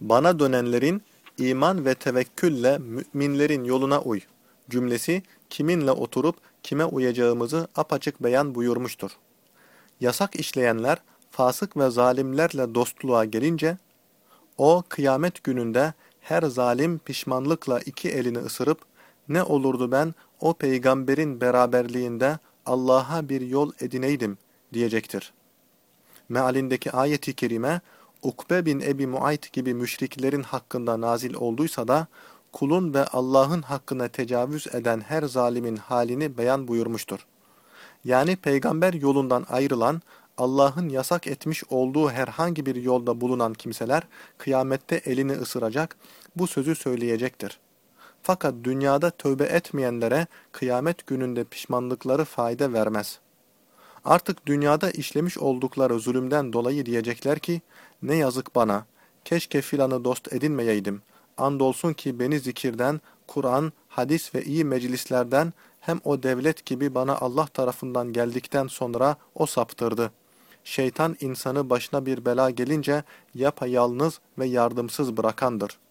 Bana dönenlerin iman ve tevekkülle müminlerin yoluna uy. Cümlesi kiminle oturup kime uyacağımızı apaçık beyan buyurmuştur. Yasak işleyenler, fasık ve zalimlerle dostluğa gelince, o kıyamet gününde her zalim pişmanlıkla iki elini ısırıp, ne olurdu ben o peygamberin beraberliğinde Allah'a bir yol edineydim diyecektir. Mealindeki ayeti kerime, Ukbe bin Ebi Muayt gibi müşriklerin hakkında nazil olduysa da, kulun ve Allah'ın hakkına tecavüz eden her zalimin halini beyan buyurmuştur. Yani peygamber yolundan ayrılan, Allah'ın yasak etmiş olduğu herhangi bir yolda bulunan kimseler, kıyamette elini ısıracak, bu sözü söyleyecektir. Fakat dünyada tövbe etmeyenlere kıyamet gününde pişmanlıkları fayda vermez. Artık dünyada işlemiş oldukları zulümden dolayı diyecekler ki, ne yazık bana, keşke filanı dost edinmeyeydim. Andolsun ki beni zikirden, Kur'an, hadis ve iyi meclislerden hem o devlet gibi bana Allah tarafından geldikten sonra o saptırdı. Şeytan insanı başına bir bela gelince yapayalnız ve yardımsız bırakandır.''